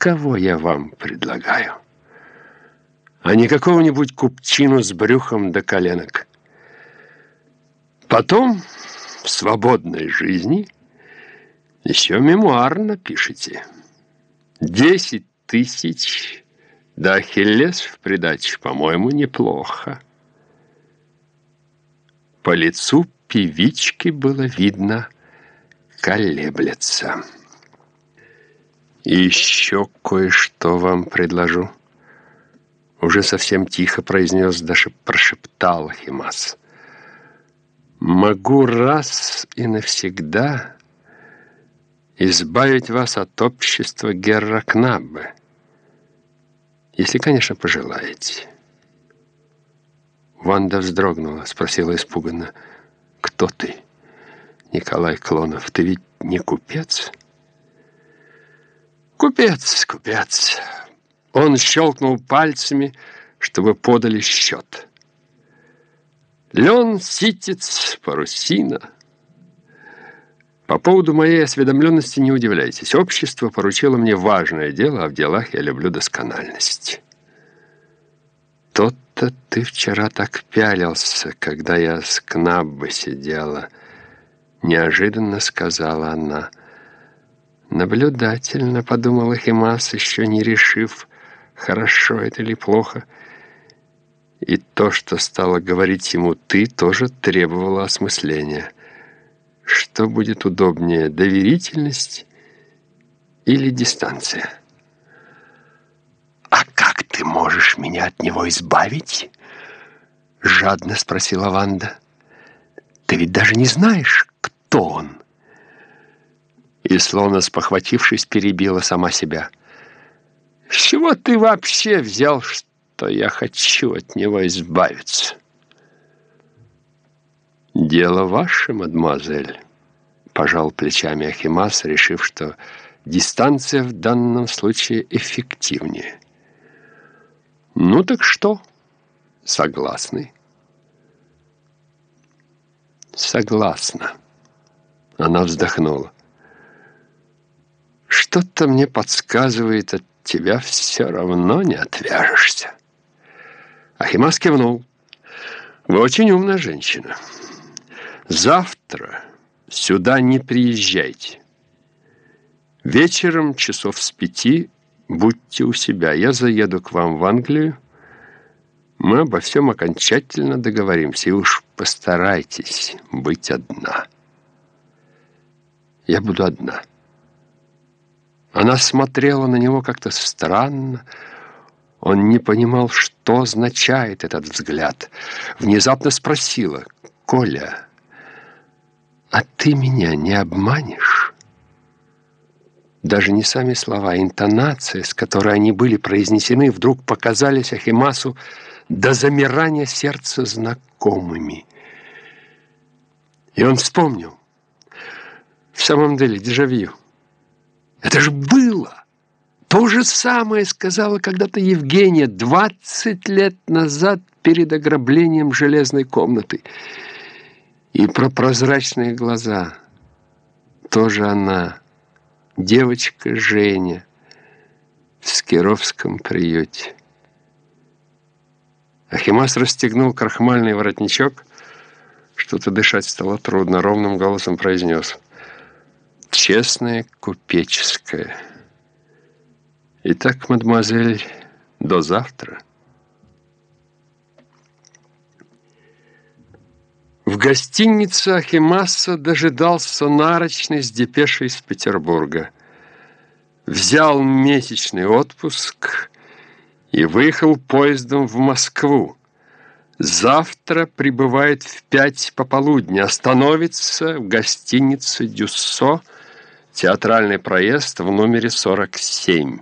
кого я вам предлагаю, а не какого-нибудь купчину с брюхом до коленок. Потом в свободной жизни еще мемуар напишите. Десять тысяч да Ахиллес в придачу, по-моему, неплохо. По лицу певички было видно, колеблется. Еще кое-что вам предложу. Уже совсем тихо произнес, даже прошептал Химас. Могу раз и навсегда избавить вас от общества Герракнаббе, если, конечно, пожелаете. Ванда вздрогнула, спросила испуганно, «Кто ты, Николай Клонов? Ты ведь не купец?» «Купец, купец!» Он щелкнул пальцами, чтобы подали счет. Лен, ситец, парусина. По поводу моей осведомленности не удивляйтесь. Общество поручило мне важное дело, а в делах я люблю доскональность. Тот-то ты вчера так пялился, когда я с Кнаббой сидела. Неожиданно сказала она. Наблюдательно, подумала Химас, еще не решив, хорошо это или плохо. И то, что стало говорить ему «ты», тоже требовало осмысления. Что будет удобнее, доверительность или дистанция? «А как ты можешь меня от него избавить?» Жадно спросила Ванда. «Ты ведь даже не знаешь, кто он?» Словно спохватившись, перебила сама себя. «С чего ты вообще взял, что то я хочу от него избавиться. «Дело ваше, мадемуазель», — пожал плечами Ахимас, решив, что дистанция в данном случае эффективнее. «Ну так что? Согласны?» «Согласна». Она вздохнула. «Что-то мне подсказывает, от тебя все равно не отвяжешься». Ахимас кивнул. «Вы очень умная женщина. Завтра сюда не приезжайте. Вечером часов с пяти будьте у себя. Я заеду к вам в Англию. Мы обо всем окончательно договоримся. И уж постарайтесь быть одна. Я буду одна». Она смотрела на него как-то странно, он не понимал, что означает этот взгляд. Внезапно спросила, «Коля, а ты меня не обманешь?» Даже не сами слова, интонация, с которой они были произнесены, вдруг показались Ахимасу до замирания сердца знакомыми. И он вспомнил. В самом деле, дежавю. Это же было! То же самое сказала когда-то Евгения 20 лет назад перед ограблением железной комнаты. И про прозрачные глаза. Тоже она, девочка Женя, в Скировском приюте. Ахимас расстегнул крахмальный воротничок. Что-то дышать стало трудно. Ровным голосом произнес. «Честное купеческое». Итак, мадемуазель, до завтра. В гостинице Ахимаса дожидался нарочный с депешей из Петербурга. Взял месячный отпуск и выехал поездом в Москву. Завтра прибывает в пять пополудни, остановится в гостинице «Дюссо», театральный проезд в номере 47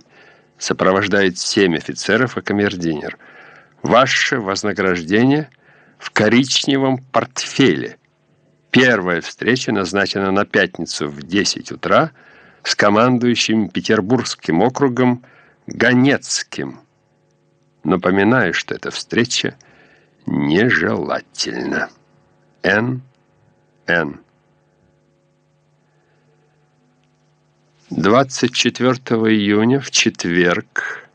сопровождает семь офицеров и камердинер. Ваше вознаграждение в коричневом портфеле. Первая встреча назначена на пятницу в 10 утра с командующим Петербургским округом Ганецким. Напоминаю, что эта встреча нежелательна. Н. Н. 24 июня в четверг